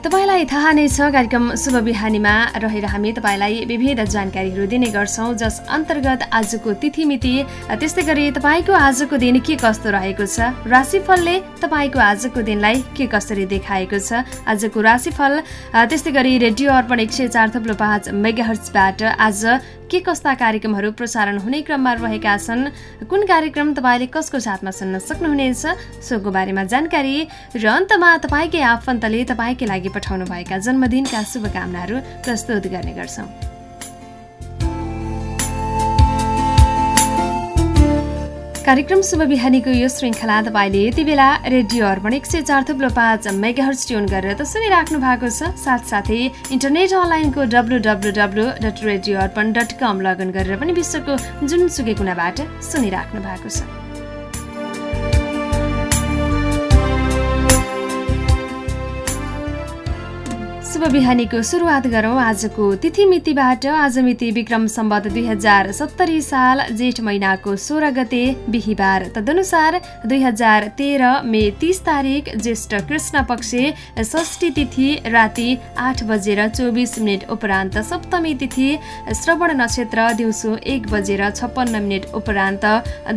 तपाईँलाई थाहा नै छ कार्यक्रम शुभ बिहानीमा रहेर हामी तपाईँलाई विविध जानकारीहरू दिने गर्छौँ जस अन्तर्गत आजको तिथिमिति। त्यस्तै गरी तपाईँको आजको दिन के कस्तो रहेको छ? राशिफलले तपाईँको आजको दिनलाई के कसरी देखाएको छ? आजको राशिफल त्यस्तै गरी रेडियो अर्पण एक सय चार थप्लो पाँच मेगाहर्चबाट आज के कस्ता कार्यक्रमहरू प्रसारण हुने क्रममा रहेका छन्? कुन कार्यक्रम तपाईँले कसको साथमा सुन्न सक्नुहुनेछ? सोको बारेमा जानकारी र अन्तमा तपाईँकै आफन्तले तपाईँकै लागि पठाउनुभएका जन्मदिनका शुभकामनाहरू प्रस्तुत गर्ने गर्छौँ। कार्यक्रम शुभ बिहानीको यो श्रृङ्खला तपाईँले यति बेला रेडियो अर्पण एक सय चार थुप्रो पाँच मेगाहर्स ट्युन गरेर त सुनिराख्नु भएको छ। साथसाथै इन्टरनेट अनलाइनको W W W dot radio Arpan dot com login गरेर पनि विश्वको जुनसुकै कुनाबाट सुनिराख्नु भएको छ। शुभ बिहानीको सुरुवात गरौँ। आजको तिथिमितिबाट आज मिति विक्रम सम्बत दुई हजार सत्तरी साल जेठ महिनाको सोह्र गते बिहिबार। तदनुसार दुई हजार तेह्र मे तिस तारिक ज्येष्ठ कृष्ण पक्ष षष्ठी तिथि राति आठ बजेर चौबिस मिनट उपरान्त सप्तमी तिथि श्रवण नक्षत्र दिउँसो एक बजेर छप्पन्न मिनट उपरान्त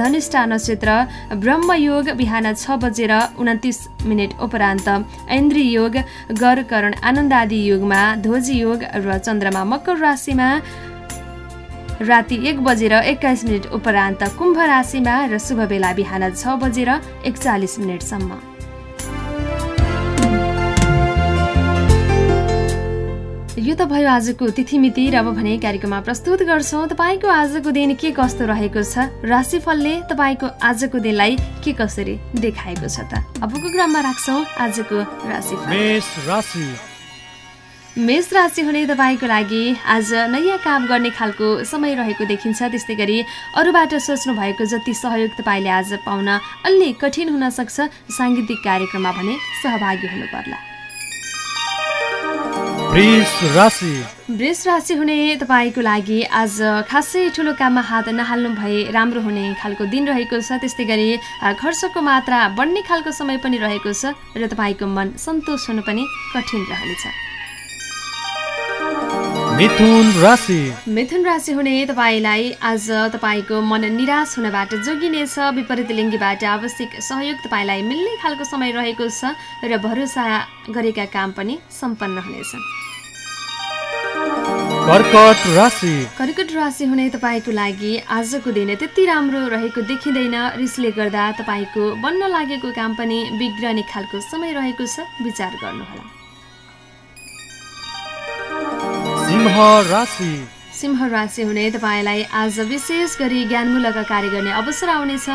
धनिष्ठा नक्षत्र ब्रह्मयोग बिहान छ बजेर उन्तिस मिनट उपरान्त ऐन्द्री योग गरकरण आनन्द आदि युगमा ध्वजी योग र चन्द्रमा मकर राशिमा राति एक बजेर एक्काइस मिनट उपरान्त कुम्भ राशिमा र शुभ बेला बिहान छ बजेर एकचालिस मिनटसम्म यो त भयो आजको तिथिमिति र अब भने कार्यक्रममा प्रस्तुत गर्छौँ। तपाईँको आजको दिन के कस्तो रहेको छ? राशिफलले तपाईँको आजको दिनलाई के कसरी देखाएको छ त? अबको क्रममा राख्छौँ आजको राशिफल। मेष राशि हुने तपाईँको लागि आज नयाँ काम गर्ने खालको समय रहेको देखिन्छ। त्यस्तै गरी अरूबाट सोच्नु भएको जति सहयोग तपाईँले आज पाउन अलि कठिन हुन सक्छ। साङ्गीतिक कार्यक्रममा भने सहभागी हुनु पर्ला। वृष राशि। हुने तपाईँको लागि आज खासै ठुलो काममा हात नहाल्नु भए राम्रो हुने खालको दिन रहेको छ। त्यस्तै गरी खर्चको मात्रा बढ्ने खालको समय पनि रहेको छ र तपाईँको मन सन्तोष हुनु पनि कठिन रहनेछ। मिथुन राशि। मिथुन राशि हुने तपाईँलाई आज तपाईँको मन निराश हुनबाट जोगिनेछ। विपरीत लिङ्गीबाट आवश्यक सहयोग तपाईँलाई मिल्ने खालको समय रहेको छ र भरोसा गरेका काम पनि सम्पन्न हुनेछ। कर्कट राशि। कर्कट राशि हुने तपाईँको लागि आजको दिन त्यति राम्रो रहेको देखिँदैन। रिसले गर्दा तपाईँको बन्न लागेको काम पनि बिग्रने खालको समय रहेको छ। विचार गर्नुहोला। सिंह राशि। सिंह राशि हुने तपाईँलाई आज विशेष गरी ज्ञानमूलक कार्य गर्ने अवसर आउनेछ।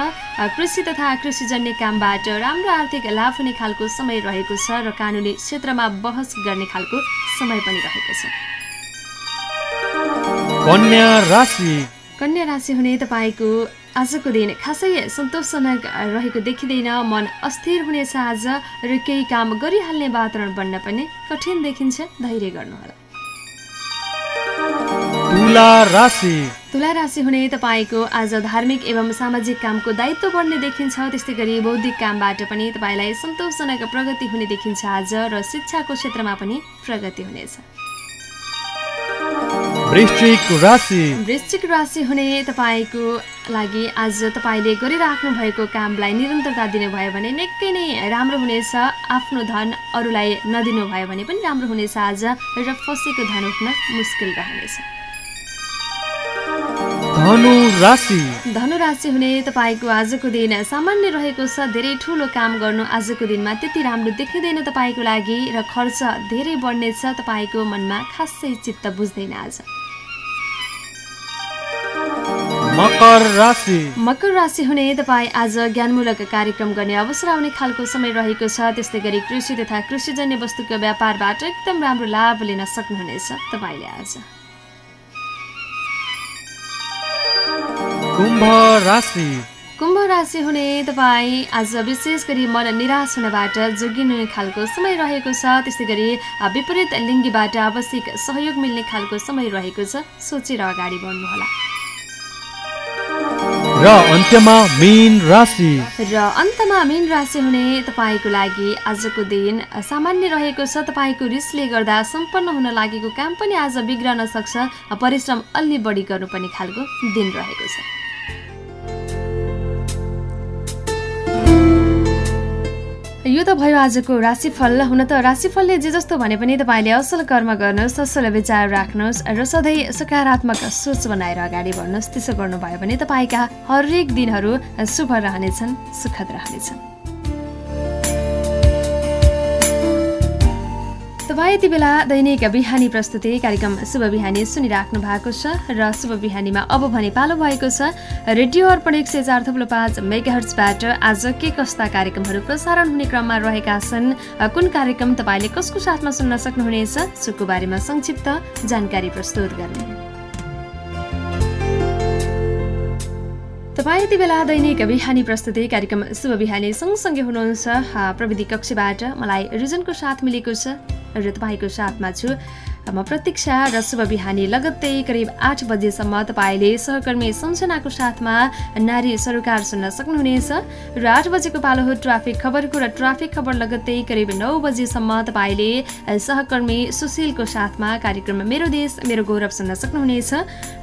कृषि तथा कृषिजन्य कामबाट राम्रो आर्थिक लाभ हुने खालको समय रहेको छ र कानुनी क्षेत्रमा बहस गर्ने खालको समय पनि रहेको छ। कन्या राशि। कन्या राशि हुने तपाईँको आजको दिन खासै सन्तोषजनक रहेको देखिँदैन। मन अस्थिर हुनेछ आज र केही काम गरिहाल्ने वातावरण बन्न पनि कठिन देखिन्छ। धैर्य गर्नुहोला। तुला राशि। तुला राशि हुने तपाईँको आज धार्मिक एवं सामाजिक कामको दायित्व बढ्ने देखिन्छ। त्यस्तै गरी बौद्धिक कामबाट पनि तपाईँलाई सन्तोषजनक प्रगति हुने देखिन्छ आज र शिक्षाको क्षेत्रमा पनि प्रगति हुनेछ। वृश्चिक राशि। हुने तपाईँको लागि आज तपाईँले गरिराख्नु भएको कामलाई निरन्तरता दिनुभयो भने निकै नै राम्रो हुनेछ। आफ्नो धन अरूलाई नदिनु भयो भने पनि राम्रो हुनेछ आज र फसेको धन उठ्न मुस्किल रहनेछ। धनु राशि धनु राशि हुने तपाईँको आजको दिन सामान्य रहेको छ। धेरै ठुलो काम गर्नु आजको दिनमा त्यति राम्रो देखिँदैन तपाईँको लागि र खर्च धेरै बढ्नेछ तपाईँको मनमा खासै चित्त बुझ्दैन आज। मकर राशि। मकर राशि हुने तपाईँ आज ज्ञानमूलक कार्यक्रम गर्ने अवसर आउने खालको समय रहेको छ। त्यस्तै गरी कृषि तथा कृषिजन्य वस्तुको व्यापारबाट एकदम राम्रो लाभ लिन सक्नुहुनेछ तपाईँले आज। कुम्भ राशि। कुम्भ राशि हुने तपाईँ आज विशेष गरी मन निराश हुनबाट जोगिने खालको समय रहेको छ। त्यस्तै गरी विपरीत लिङ्गीबाट आवश्यक सहयोग मिल्ने खालको समय रहेको छ। सोचेर अगाडि बढ्नुहोला। र अन्त्यमा मीन राशि। र अन्तमा मीन राशि हुने तपाईँको लागि आजको दिन सामान्य रहेको छ। तपाईँको रिसले गर्दा सम्पन्न हुन लागेको काम पनि आज बिग्रन सक्छ। परिश्रम अलि बढी गर्नुपर्ने खालको दिन रहेको छ। यो त भयो आजको राशिफल। हुन त राशिफलले जे जस्तो भने पनि तपाईँले असल कर्म गर्नुहोस् असल विचार राख्नुहोस् र सधैँ सकारात्मक सोच बनाएर अगाडि बढ्नुहोस्। त्यसो गर्नुभयो भने तपाईँका हरेक दिनहरू शुभ रहनेछन् सुखद रहनेछन्। तपाईँ यति बेला दैनिक बिहानी प्रस्तुति कार्यक्रम शुभ बिहानी सुनिराख्नु भएको छ र शुभ बिहानीमा अब भने पालो भएको छ रेडियो अर्पण एक सय चार थप्लो पाँच मेगाहर्सबाट आज के कस्ता कार्यक्रमहरू प्रसारण हुने क्रममा रहेका छन्? कुन कार्यक्रम तपाईँले कसको साथमा सुन्न सक्नुहुनेछ? सुको बारेमा संक्षिप्त जानकारी प्रस्तुत गर्ने तपाईँ यति बेला दैनिक बिहानी प्रस्तुति कार्यक्रम शुभ बिहानी सँगसँगै हुनुहुन्छ प्रविधि कक्षबाट मलाई रिजनको साथ मिलेको छ। र तपाईँको साथमा छु म प्रतीक्षा र शुभ बिहानी लगत्तै करिब आठ बजेसम्म तपाईँले सहकर्मी सम्झनाको साथमा नारी सरोकार सुन्न सक्नुहुनेछ र आठ बजेको पालो हो ट्राफिक खबरको र ट्राफिक खबर लगत्तै करिब नौ बजेसम्म तपाईँले सहकर्मी सुशीलको साथमा कार्यक्रम मेरो देश मेरो गौरव सुन्न सक्नुहुनेछ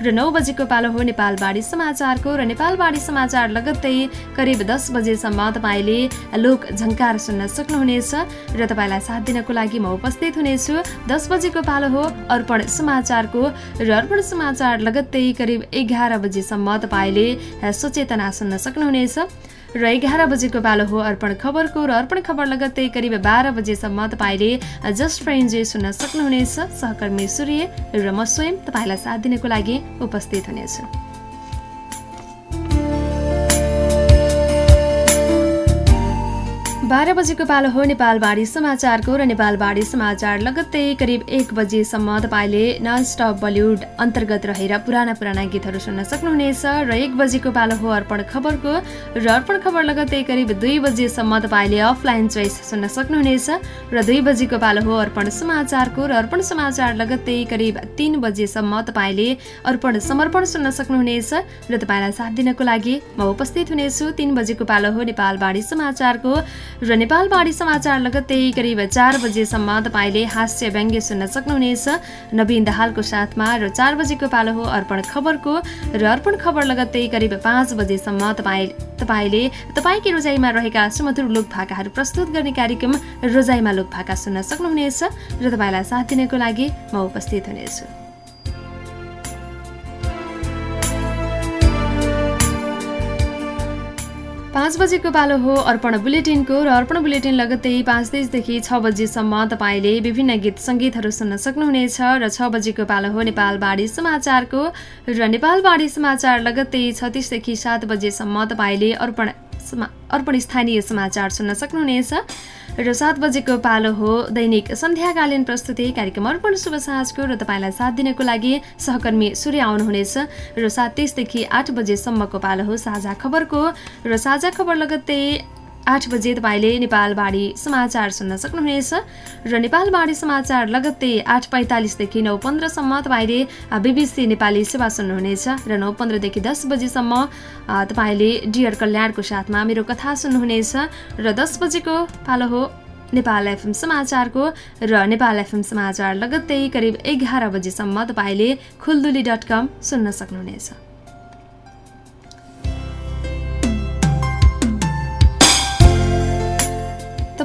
र नौ बजेको पालो हो नेपालबाडी समाचारको र नेपालबाडी समाचार लगत्तै करिब दस बजेसम्म तपाईँले लोक झङ्कार सुन्न सक्नुहुनेछ र तपाईँलाई साथ दिनको लागि म उपस्थित हुनेछु। दस बजेको पालो हो। अर्पण समाचारको र अर्पण समाचार लगत्तै करिब एघार बजीसम्म तपाईँले सचेतना सुन्न सक्नुहुनेछ। र एघार बजेको पालो हो अर्पण खबरको र अर्पण खबर लगत्तै करिब बाह्र बजेसम्म तपाईँले जस्ट फ्रेन्जे सुन्न सक्नुहुनेछ। सहकर्मी सूर्य र म स्वयं तपाईँलाई साथ दिनको लागि उपस्थित हुनेछु। बाह्र बजेको पालो हो नेपालबाडी समाचारको र नेपालबाडी समाचार लगत्तै करिब एक बजेसम्म तपाईँले नन स्टप बलिउड अन्तर्गत रहेर पुराना पुराना गीतहरू सुन्न सक्नुहुनेछ र एक बजेको पालो हो अर्पण खबरको र अर्पण खबर लगत्तै करिब दुई बजेसम्म तपाईँले अफलाइन चोइस सुन्न सक्नुहुनेछ र दुई बजेको पालो हो अर्पण समाचारको र अर्पण समाचार लगत्तै करिब तिन बजेसम्म तपाईँले अर्पण समर्पण सुन्न सक्नुहुनेछ र तपाईँलाई साथ दिनको लागि म उपस्थित हुनेछु। तिन बजेको पालो हो नेपालबाडी समाचारको र नेपालबाडी समाचार लगत्तै करिब चार बजेसम्म तपाईँले हास्य व्यङ्ग्य सुन्न सक्नुहुनेछ। नवीन दाहालको साथमा र चार बजेको पालो हो अर्पण खबरको र अर्पण खबर लगत्तै करिब पाँच बजेसम्म तपाईँ तपाईँले तपाईँकै रोजाइमा रहेका सुमधुर लोक भाकाहरू प्रस्तुत गर्ने कार्यक्रम रोजाइमा लोक भाका सुन्न सक्नुहुनेछ र तपाईँलाई साथ दिनको लागि म उपस्थित हुनेछु। पाँच बजेको पालो हो अर्पण बुलेटिनको र अर्पण बुलेटिन लगत्तै पाँच तिसदेखि छ बजीसम्म तपाईँले विभिन्न गीत सङ्गीतहरू सुन्न सक्नुहुनेछ र छ बजेको पालो हो नेपालबाडी समाचारको र नेपालबाडी समाचार लगत्तै छत्तिसदेखि सात बजेसम्म तपाईँले अर्पण अर्पण स्थानीय समाचार सुन्न सक्नुहुनेछ। र सात बजेको पालो हो। दैनिक सन्ध्याकालीन प्रस्तुति कार्यक्रम अर्पण शुभ साँझको र तपाईँलाई साथ दिनको लागि सहकर्मी सूर्य आउनुहुनेछ र सात तिसदेखि आठ बजेसम्मको पालो हो साझा खबरको। र साझा खबर लगत्तै आठ बजे तपाईँले नेपालबाडी समाचार सुन्न सक्नुहुनेछ। र नेपालबाडी समाचार लगत्तै आठ पैँतालिसदेखि नौ पन्ध्रसम्म तपाईँले बिबिसी नेपाली सेवा सुन्नुहुनेछ। र नौ पन्ध्रदेखि दस बजीसम्म तपाईँले डियर कल्याणको साथमा मेरो कथा सुन्नुहुनेछ। र दस बजेको पालो हो नेपाल एफएम समाचारको। र नेपाल एफएम समाचार लगत्तै करिब एघार बजीसम्म तपाईँले खुलदुली डट कम सुन्न सक्नुहुनेछ।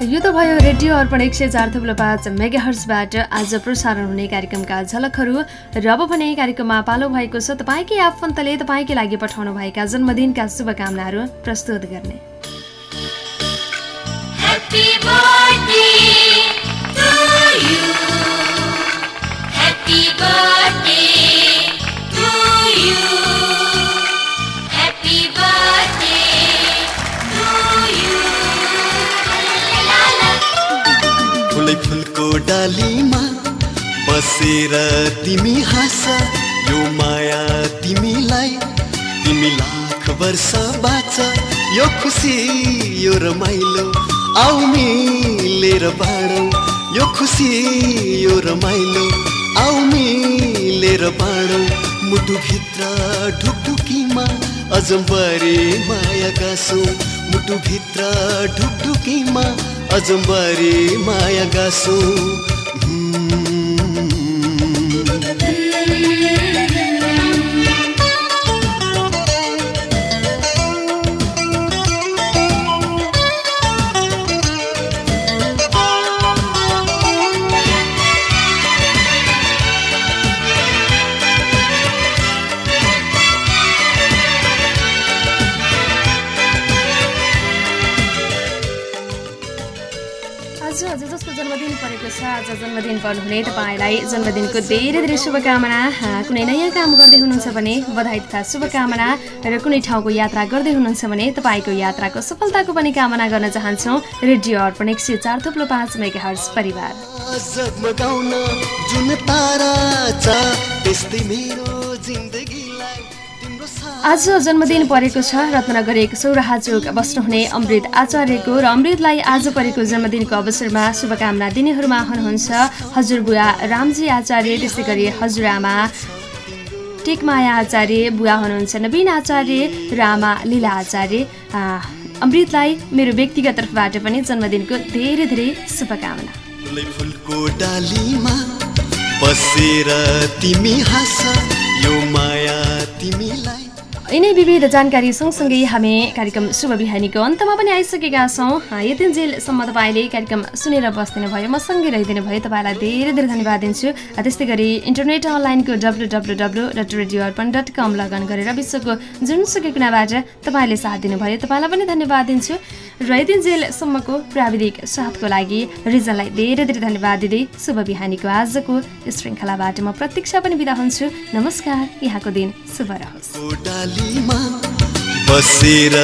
यो त भयो रेडियो अर्पण एक सय चार थुप्रो पाँच मेगाहर्सबाट आज प्रसारण हुने कार्यक्रमका झलकहरू र अब भने कार्यक्रममा पालो भएको छ। तपाईँकै आफन्तले तपाईँकै लागि पठाउनु भएका जन्मदिनका शुभकामनाहरू प्रस्तुत गर्ने। तिमी हाँस यो माया तिमीलाई। तिमी लाख वर्ष बाँच यो खुसी यो रमाइलो। आउ मिलेर बाँडौ यो खुसी यो रमाइलो। आउ मिलेर बाँडौ मुटुभित्र ढुकढुकीमा अजम्बरे माया गाँसौ। मुटुभित्र ढुकढुकीमा अजम्बरे माया गाँसौ। जसको जन्मदिन परेको छ। आज जन्मदिन पर्नुहुने तपाईँलाई जन्मदिनको धेरै धेरै शुभकामना। कुनै नयाँ काम गर्दै हुनुहुन्छ भने बधाई तथा शुभकामना र कुनै ठाउँको यात्रा गर्दै हुनुहुन्छ भने तपाईँको यात्राको सफलताको पनि कामना गर्न चाहन्छौँ। रेडियो अर्पण एक सय चार थुप्लो पाँच मेगा हर्स परिवार जुन तारा आज जन्मदिन परेको छ। रत्नगर एक सौराहा चोक बस्नुहुने अमृत आचार्यको र अमृतलाई आज परेको जन्मदिनको अवसरमा शुभकामना दिनेहरूमा हुनुहुन्छ हजुरबुवा रामजी आचार्य त्यसै गरी हजुरआमा टेकमाया आचार्य बुवा हुनुहुन्छ नवीन आचार्य र आमा लीला आचार्य। अमृतलाई मेरो व्यक्तिगत तर्फबाट पनि जन्मदिनको धेरै धेरै शुभकामना। फुलै फुलको डालीमा बसेर तिमी हाँस। यिनै विविध जानकारी सँगसँगै हामी कार्यक्रम शुभ बिहानीको अन्तमा पनि आइसकेका छौँ। यतिन्जेलसम्म तपाईँले कार्यक्रम सुनेर बस्दिनु भयो म सँगै रहिदिनु भयो तपाईँलाई धेरै धेरै धन्यवाद दिन्छु। त्यस्तै गरी इन्टरनेट अनलाइनको W W W dot radio Arpan dot com login गरेर विश्वको जुनसुकै कुनाबाट तपाईँले साथ दिनुभयो तपाईँलाई पनि धन्यवाद दिन्छु। र यतिन्जेलसम्मको प्राविधिक साथको लागि रिजनलाई धेरै धेरै धन्यवाद दिँदै शुभ बिहानीको आजको श्रृङ्खलाबाट म प्रतीक्षा पनि बिदा हुन्छु। नमस्कार यहाँको दिन शुभ रहोस्। बसेर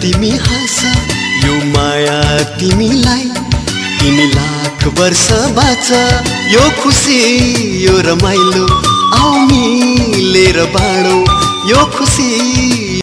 तिमी हाँस यो माया तिमीलाई। तिमी लाख वर्ष बाँच यो खुसी यो रमाइलो। आउ मिलेर बाँडौ यो खुसी।